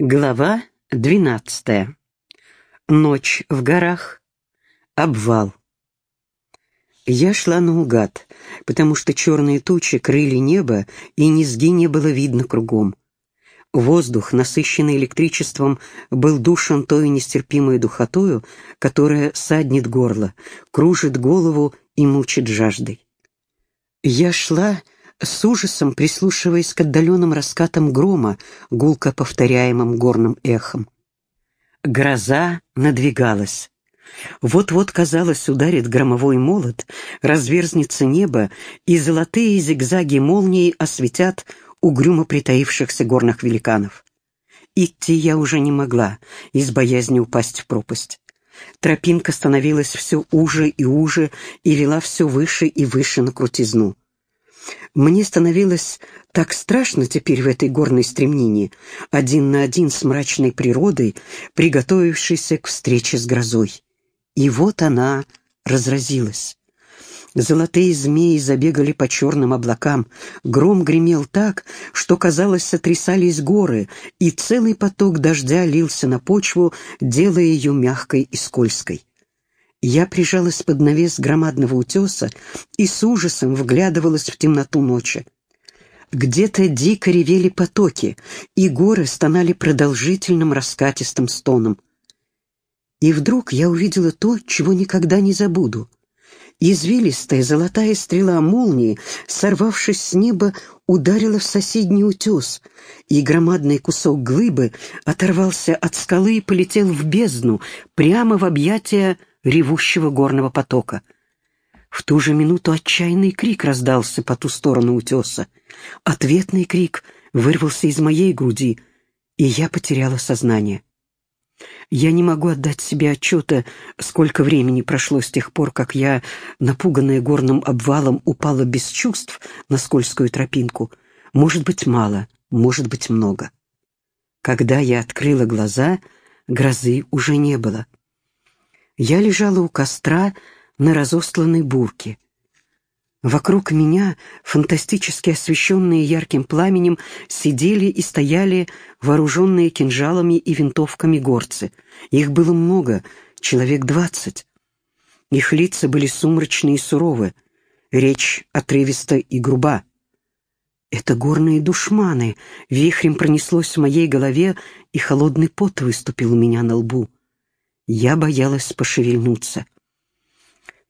Глава двенадцатая. Ночь в горах. Обвал. Я шла наугад, потому что черные тучи крыли небо, и низги не было видно кругом. Воздух, насыщенный электричеством, был душен той нестерпимой духотою, которая саднит горло, кружит голову и мучит жаждой. Я шла с ужасом прислушиваясь к отдаленным раскатам грома, гулко повторяемым горным эхом. Гроза надвигалась. Вот-вот, казалось, ударит громовой молот, разверзнется небо, и золотые зигзаги молнии осветят угрюмо притаившихся горных великанов. Идти я уже не могла, из боязни упасть в пропасть. Тропинка становилась все уже и уже и вела все выше и выше на крутизну. Мне становилось так страшно теперь в этой горной стремнине, один на один с мрачной природой, приготовившейся к встрече с грозой. И вот она разразилась. Золотые змеи забегали по черным облакам, гром гремел так, что, казалось, сотрясались горы, и целый поток дождя лился на почву, делая ее мягкой и скользкой. Я прижалась под навес громадного утеса и с ужасом вглядывалась в темноту ночи. Где-то дико ревели потоки, и горы стонали продолжительным раскатистым стоном. И вдруг я увидела то, чего никогда не забуду. Извилистая золотая стрела молнии, сорвавшись с неба, ударила в соседний утес, и громадный кусок глыбы оторвался от скалы и полетел в бездну, прямо в объятия ревущего горного потока. В ту же минуту отчаянный крик раздался по ту сторону утеса. Ответный крик вырвался из моей груди, и я потеряла сознание. Я не могу отдать себе отчета, сколько времени прошло с тех пор, как я, напуганная горным обвалом, упала без чувств на скользкую тропинку. Может быть, мало, может быть, много. Когда я открыла глаза, грозы уже не было. Я лежала у костра на разостланной бурке. Вокруг меня, фантастически освещенные ярким пламенем, сидели и стояли вооруженные кинжалами и винтовками горцы. Их было много, человек двадцать. Их лица были сумрачные и суровы, речь отрывиста и груба. Это горные душманы, вихрем пронеслось в моей голове, и холодный пот выступил у меня на лбу. Я боялась пошевельнуться.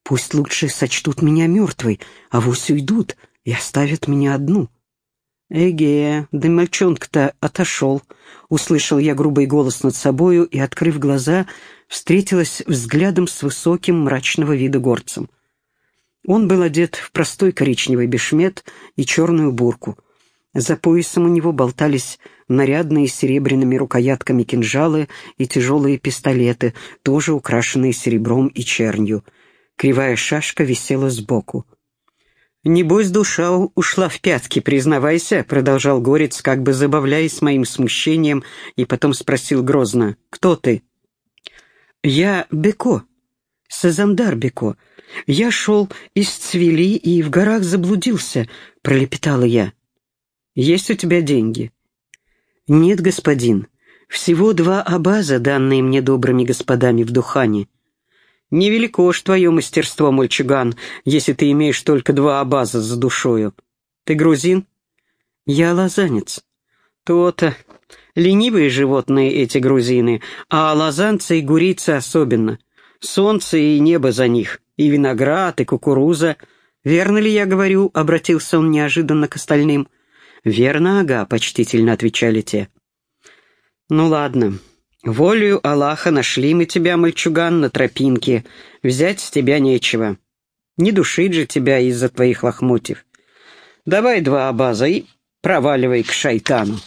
Пусть лучше сочтут меня мертвой, а вось уйдут и оставят меня одну. «Эге, да мальчонка-то отошел», — услышал я грубый голос над собою и, открыв глаза, встретилась взглядом с высоким мрачного вида горцем. Он был одет в простой коричневый бешмет и черную бурку. За поясом у него болтались нарядные серебряными рукоятками кинжалы и тяжелые пистолеты, тоже украшенные серебром и чернью. Кривая шашка висела сбоку. «Небось, душа ушла в пятки, признавайся», — продолжал Горец, как бы забавляясь моим смущением, и потом спросил грозно, «Кто ты?» «Я Беко, Сазандар Беко. Я шел из Цвели и в горах заблудился», — пролепетала я. Есть у тебя деньги?» «Нет, господин. Всего два абаза, данные мне добрыми господами в Духане». «Невелико ж твое мастерство, мальчуган, если ты имеешь только два абаза за душою. Ты грузин?» «Я лазанец». «То-то. Ленивые животные эти грузины, а лазанцы и гурицы особенно. Солнце и небо за них, и виноград, и кукуруза. Верно ли я говорю?» — обратился он неожиданно к остальным. «Верно, ага», — почтительно отвечали те. «Ну ладно. Волею Аллаха нашли мы тебя, мальчуган, на тропинке. Взять с тебя нечего. Не душить же тебя из-за твоих лохмотьев. Давай два абаза и проваливай к шайтану».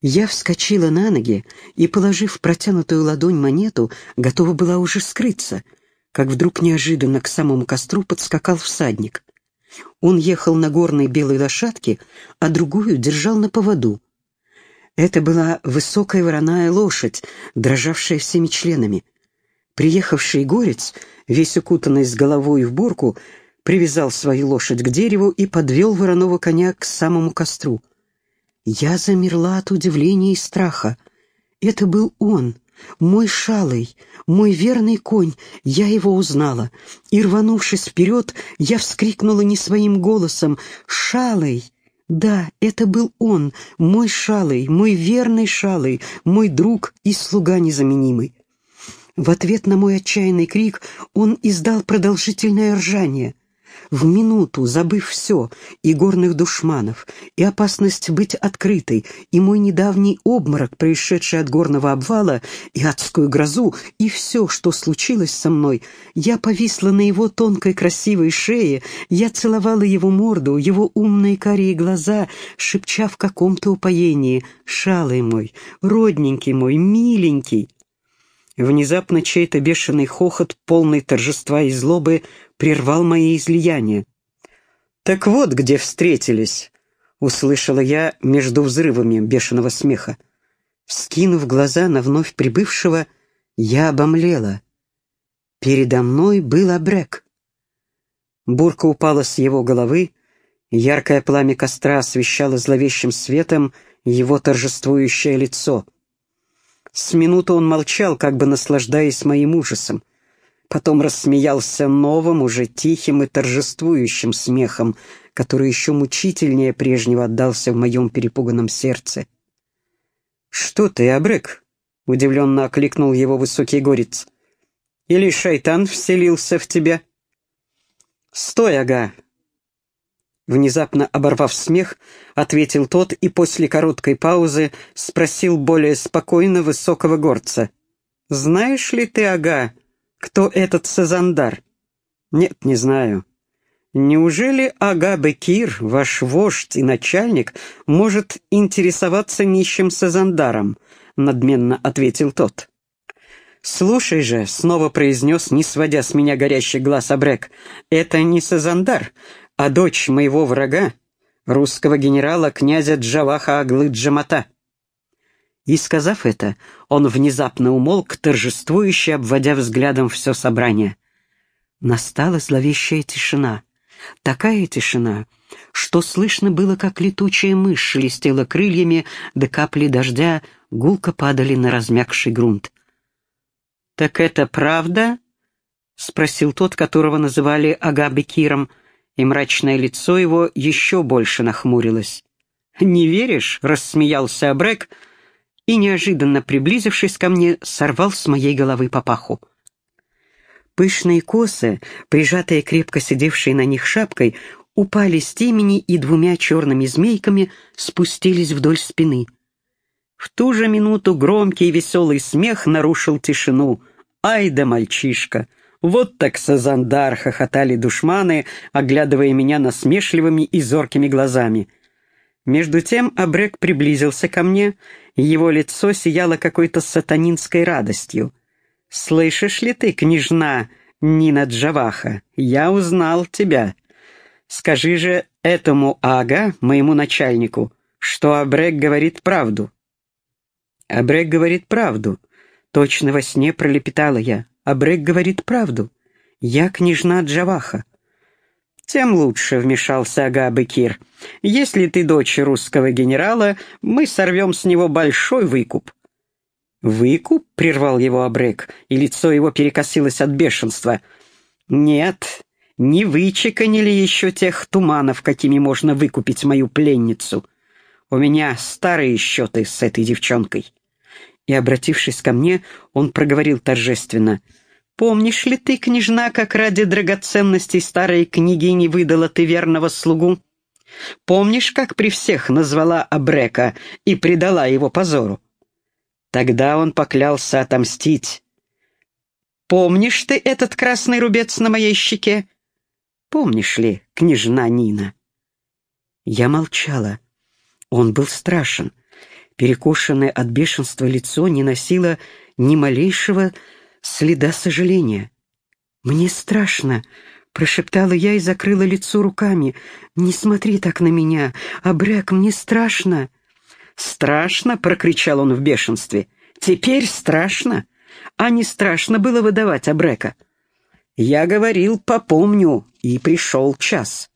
Я вскочила на ноги и, положив протянутую ладонь монету, готова была уже скрыться, как вдруг неожиданно к самому костру подскакал всадник. Он ехал на горной белой лошадке, а другую держал на поводу. Это была высокая вороная лошадь, дрожавшая всеми членами. Приехавший горец, весь укутанный с головой в бурку, привязал свою лошадь к дереву и подвел вороного коня к самому костру. Я замерла от удивления и страха. Это был он, мой шалый, мой верный конь. Я его узнала. И, рванувшись вперед, я вскрикнула не своим голосом «Шалый!» Да, это был он, мой шалый, мой верный шалый, мой друг и слуга незаменимый. В ответ на мой отчаянный крик он издал продолжительное ржание. В минуту, забыв все, и горных душманов, и опасность быть открытой, и мой недавний обморок, происшедший от горного обвала, и адскую грозу, и все, что случилось со мной, я повисла на его тонкой красивой шее, я целовала его морду, его умные карие глаза, шепча в каком-то упоении «Шалый мой, родненький мой, миленький». Внезапно чей-то бешеный хохот, полный торжества и злобы, прервал мои излияния. «Так вот, где встретились!» — услышала я между взрывами бешеного смеха. Скинув глаза на вновь прибывшего, я обомлела. Передо мной был Абрек. Бурка упала с его головы, яркое пламя костра освещало зловещим светом его торжествующее лицо — с минуту он молчал, как бы наслаждаясь моим ужасом. Потом рассмеялся новым, уже тихим и торжествующим смехом, который еще мучительнее прежнего отдался в моем перепуганном сердце. «Что ты, Абрек?» — удивленно окликнул его высокий горец. «Или шайтан вселился в тебя?» «Стой, ага!» Внезапно оборвав смех, ответил тот и после короткой паузы спросил более спокойно высокого горца. «Знаешь ли ты, ага, кто этот Сазандар?» «Нет, не знаю». «Неужели Ага Бекир, ваш вождь и начальник, может интересоваться нищим Сазандаром?» — надменно ответил тот. «Слушай же», — снова произнес, не сводя с меня горящий глаз Абрек, — «это не Сазандар, а дочь моего врага, русского генерала князя Джаваха Аглы Джамата. И, сказав это, он внезапно умолк, торжествующе обводя взглядом все собрание. Настала зловещая тишина. Такая тишина, что слышно было, как летучая мышь шелестела крыльями, да капли дождя гулко падали на размягший грунт. «Так это правда?» — спросил тот, которого называли Агабекиром, — и мрачное лицо его еще больше нахмурилось. «Не веришь?» — рассмеялся Абрек и, неожиданно приблизившись ко мне, сорвал с моей головы папаху. Пышные косы, прижатые крепко сидевшей на них шапкой, упали с темени и двумя черными змейками спустились вдоль спины. В ту же минуту громкий веселый смех нарушил тишину. «Ай да мальчишка!» «Вот так Сазандар!» — хохотали душманы, оглядывая меня насмешливыми и зоркими глазами. Между тем Абрек приблизился ко мне, и его лицо сияло какой-то сатанинской радостью. «Слышишь ли ты, княжна Нина Джаваха, я узнал тебя. Скажи же этому Ага, моему начальнику, что Абрек говорит правду». «Абрек говорит правду», — точно во сне пролепетала я. А Брек говорит правду. Я княжна Джаваха. «Тем лучше», — вмешался Ага-Бекир. «Если ты дочь русского генерала, мы сорвем с него большой выкуп». «Выкуп?» — прервал его Абрек, и лицо его перекосилось от бешенства. «Нет, не вычеканили еще тех туманов, какими можно выкупить мою пленницу. У меня старые счеты с этой девчонкой» и, обратившись ко мне, он проговорил торжественно. «Помнишь ли ты, княжна, как ради драгоценностей старой княгини выдала ты верного слугу? Помнишь, как при всех назвала Абрека и предала его позору? Тогда он поклялся отомстить. Помнишь ты этот красный рубец на моей щеке? Помнишь ли, княжна Нина?» Я молчала. Он был страшен перекошенное от бешенства лицо не носило ни малейшего следа сожаления. «Мне страшно», — прошептала я и закрыла лицо руками. «Не смотри так на меня, Абрек, мне страшно». «Страшно?» — прокричал он в бешенстве. «Теперь страшно? А не страшно было выдавать Абрека?» «Я говорил, попомню, и пришел час».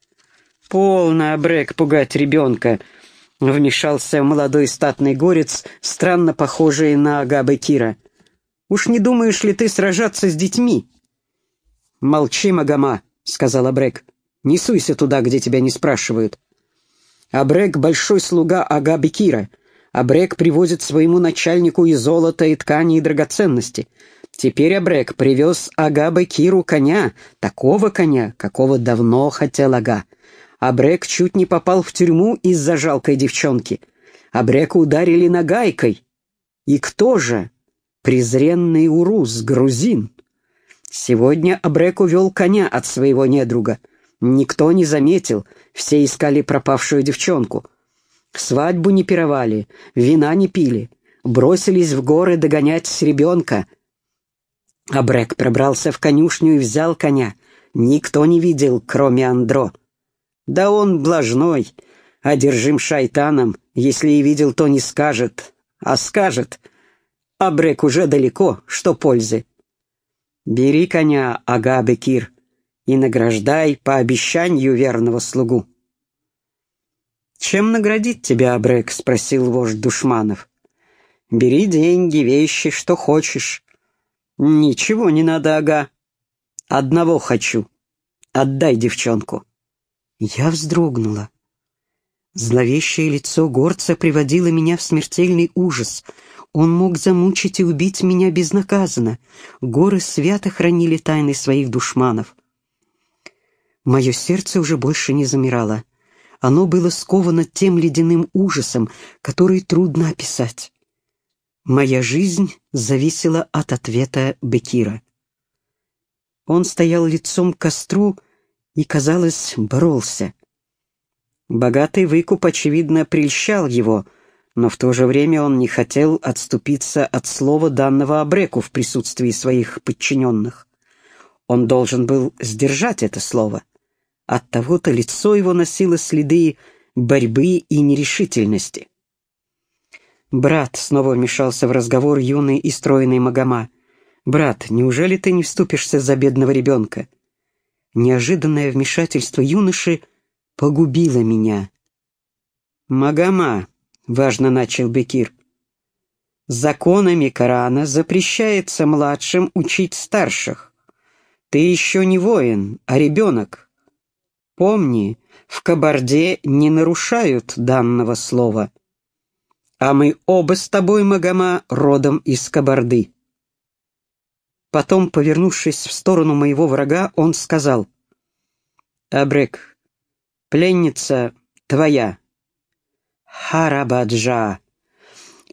«Полно, Абрек, пугать ребенка. — вмешался молодой статный горец, странно похожий на Агабы Кира. «Уж не думаешь ли ты сражаться с детьми?» «Молчи, Магома», — сказал Абрек. «Не суйся туда, где тебя не спрашивают». Абрек — большой слуга Агабы Кира. Абрек привозит своему начальнику и золото, и ткани, и драгоценности. Теперь Абрек привез Агабе Киру коня, такого коня, какого давно хотел Ага. Абрек чуть не попал в тюрьму из-за жалкой девчонки. Абрека ударили нагайкой. И кто же? Презренный урус, грузин. Сегодня Абрек увел коня от своего недруга. Никто не заметил, все искали пропавшую девчонку. Свадьбу не пировали, вина не пили, бросились в горы догонять с ребенка. Абрек пробрался в конюшню и взял коня. Никто не видел, кроме Андро. Да он блажной, одержим шайтаном, если и видел, то не скажет, а скажет. А Брек уже далеко, что пользы. Бери коня, ага, Бекир, и награждай по обещанию верного слугу. «Чем наградить тебя, Абрек?» — спросил вождь душманов. «Бери деньги, вещи, что хочешь». «Ничего не надо, ага. Одного хочу. Отдай девчонку». Я вздрогнула. Зловещее лицо горца приводило меня в смертельный ужас. Он мог замучить и убить меня безнаказанно. Горы свято хранили тайны своих душманов. Мое сердце уже больше не замирало. Оно было сковано тем ледяным ужасом, который трудно описать. Моя жизнь зависела от ответа Бекира. Он стоял лицом к костру и, казалось, боролся. Богатый выкуп, очевидно, прельщал его, но в то же время он не хотел отступиться от слова данного Абреку в присутствии своих подчиненных. Он должен был сдержать это слово. Оттого-то лицо его носило следы борьбы и нерешительности. «Брат», — снова вмешался в разговор юный и стройный Магома, — «брат, неужели ты не вступишься за бедного ребенка? Неожиданное вмешательство юноши погубило меня. «Магома», — важно начал Бекир, — «законами Корана запрещается младшим учить старших. Ты еще не воин, а ребенок. Помни, в Кабарде не нарушают данного слова. А мы оба с тобой, Магома, родом из Кабарды». Потом, повернувшись в сторону моего врага, он сказал, «Абрек, пленница твоя». «Харабаджа!»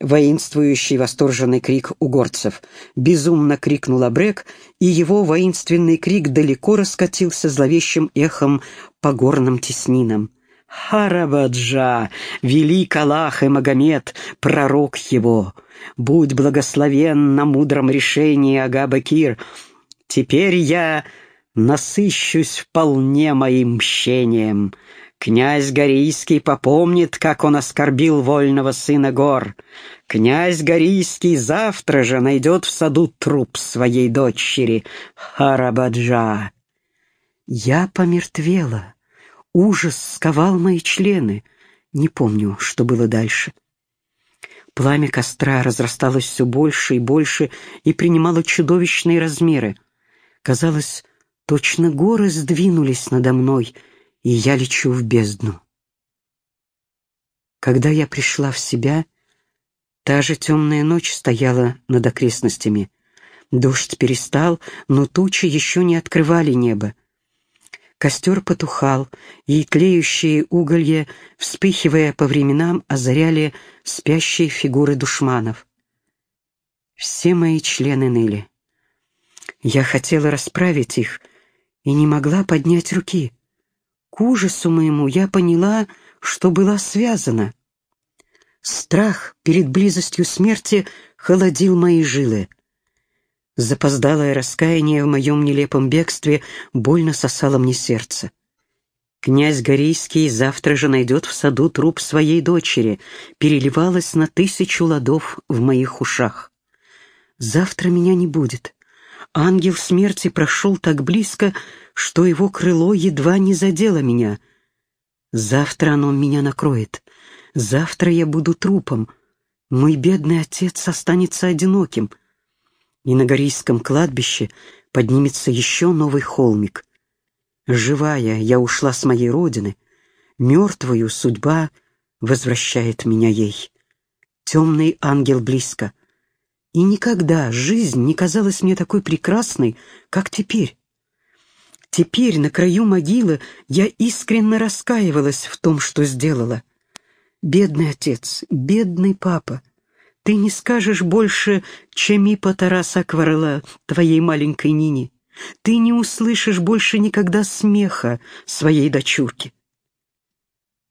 Воинствующий восторженный крик угорцев. Безумно крикнул Абрек, и его воинственный крик далеко раскатился зловещим эхом по горным теснинам. Харабаджа, велик Аллах и Магомед, пророк его. Будь благословен на мудром решении, Ага-Бакир. Теперь я насыщусь вполне моим мщением. Князь Горийский попомнит, как он оскорбил вольного сына гор. Князь Горийский завтра же найдет в саду труп своей дочери, Харабаджа. Я помертвела. Ужас сковал мои члены. Не помню, что было дальше. Пламя костра разрасталось все больше и больше и принимало чудовищные размеры. Казалось, точно горы сдвинулись надо мной, и я лечу в бездну. Когда я пришла в себя, та же темная ночь стояла над окрестностями. Дождь перестал, но тучи еще не открывали небо. Костер потухал, и тлеющие уголья, вспыхивая по временам, озаряли спящие фигуры душманов. Все мои члены ныли. Я хотела расправить их и не могла поднять руки. К ужасу моему я поняла, что была связана. Страх перед близостью смерти холодил мои жилы. Запоздалое раскаяние в моем нелепом бегстве больно сосало мне сердце. Князь Горейский завтра же найдет в саду труп своей дочери, переливалось на тысячу ладов в моих ушах. Завтра меня не будет. Ангел смерти прошел так близко, что его крыло едва не задело меня. Завтра оно меня накроет. Завтра я буду трупом. Мой бедный отец останется одиноким. И на Горийском кладбище поднимется еще новый холмик. Живая я ушла с моей родины, мертвую судьба возвращает меня ей. Темный ангел близко. И никогда жизнь не казалась мне такой прекрасной, как теперь. Теперь, на краю могилы, я искренне раскаивалась в том, что сделала. Бедный отец, бедный папа, ты не скажешь больше, чем по Тараса Кварела, твоей маленькой Нине. Ты не услышишь больше никогда смеха своей дочурки.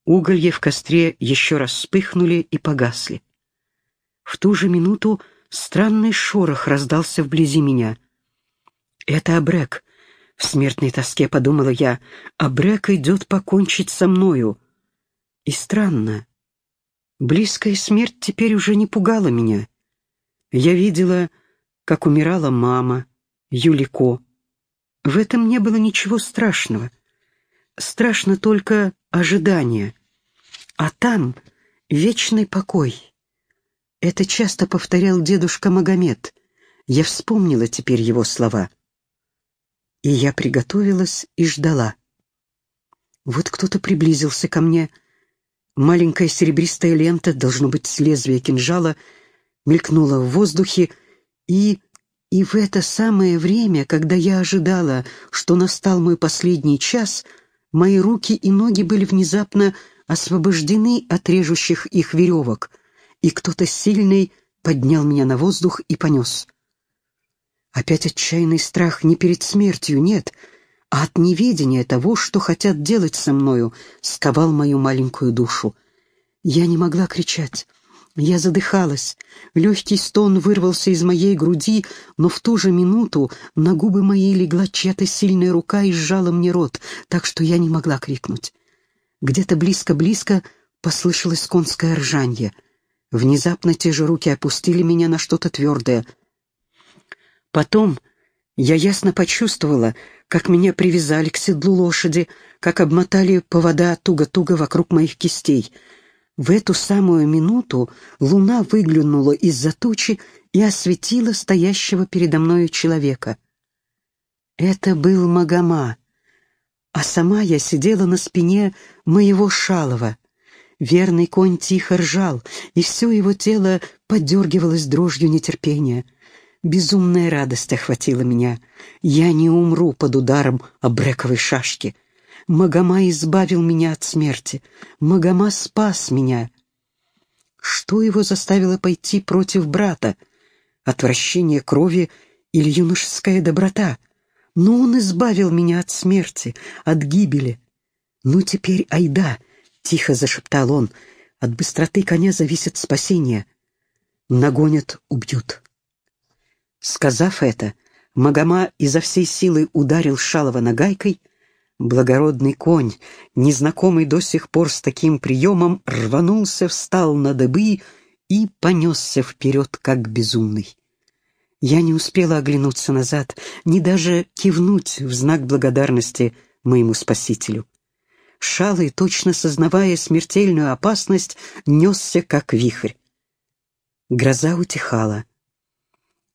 Уголья в костре еще раз вспыхнули и погасли. В ту же минуту странный шорох раздался вблизи меня. «Это Абрек», в смертной тоске подумала я, а Брэк идет покончить со мною. И странно, близкая смерть теперь уже не пугала меня. Я видела, как умирала мама, Юлико. В этом не было ничего страшного. Страшно только ожидание. А там вечный покой. Это часто повторял дедушка Магомед. Я вспомнила теперь его слова — и я приготовилась и ждала. Вот кто-то приблизился ко мне. Маленькая серебристая лента, должно быть, с лезвия кинжала, мелькнула в воздухе, и... И в это самое время, когда я ожидала, что настал мой последний час, мои руки и ноги были внезапно освобождены от режущих их веревок, и кто-то сильный поднял меня на воздух и понес. Опять отчаянный страх не перед смертью, нет, а от неведения того, что хотят делать со мною, сковал мою маленькую душу. Я не могла кричать. Я задыхалась. Легкий стон вырвался из моей груди, но в ту же минуту на губы мои легла чья-то сильная рука и сжала мне рот, так что я не могла крикнуть. Где-то близко-близко послышалось конское ржанье. Внезапно те же руки опустили меня на что-то твердое — Потом я ясно почувствовала, как меня привязали к седлу лошади, как обмотали повода туго-туго вокруг моих кистей. В эту самую минуту луна выглянула из-за тучи и осветила стоящего передо мною человека. Это был Магома, а сама я сидела на спине моего шалова. Верный конь тихо ржал, и все его тело подергивалось дрожью нетерпения — Безумная радость охватила меня. Я не умру под ударом обрековой шашки. Магома избавил меня от смерти. Магома спас меня. Что его заставило пойти против брата? Отвращение крови или юношеская доброта? Но он избавил меня от смерти, от гибели. «Ну теперь айда!» — тихо зашептал он. «От быстроты коня зависит спасение. Нагонят — убьют». Сказав это, Магома изо всей силы ударил Шалова нагайкой. Благородный конь, незнакомый до сих пор с таким приемом, рванулся, встал на дыбы и понесся вперед, как безумный. Я не успела оглянуться назад, ни даже кивнуть в знак благодарности моему спасителю. Шалый, точно сознавая смертельную опасность, несся, как вихрь. Гроза утихала.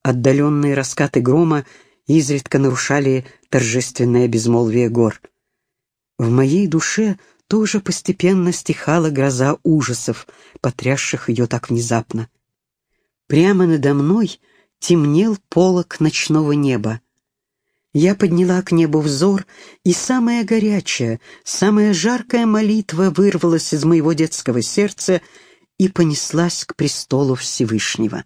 Отдаленные раскаты грома изредка нарушали торжественное безмолвие гор. В моей душе тоже постепенно стихала гроза ужасов, потрясших ее так внезапно. Прямо надо мной темнел полог ночного неба. Я подняла к небу взор, и самая горячая, самая жаркая молитва вырвалась из моего детского сердца и понеслась к престолу Всевышнего.